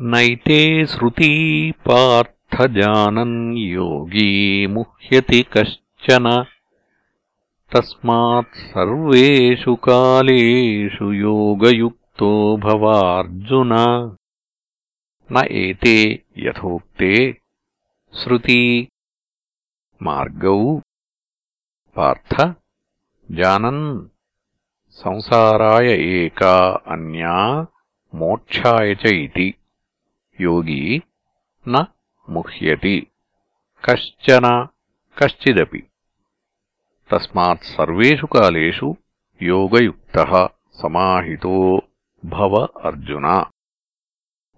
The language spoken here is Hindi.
नैते श्रुती पार्थजानन् योगी मुह्यति कश्चन। तस्मात् सर्वेषु कालेषु योगयुक्तो भवार्जुन। न एते यथोक्ते। श्रुती। मार्गौ। पार्थ। जानन्। संसाराय एका अन्या मोक्षाय च इति। योगी न मुह्यति कश्चन कश्चिदपि तस्मात् सर्वेषु कालेषु योगयुक्तः समाहितो भव अर्जुन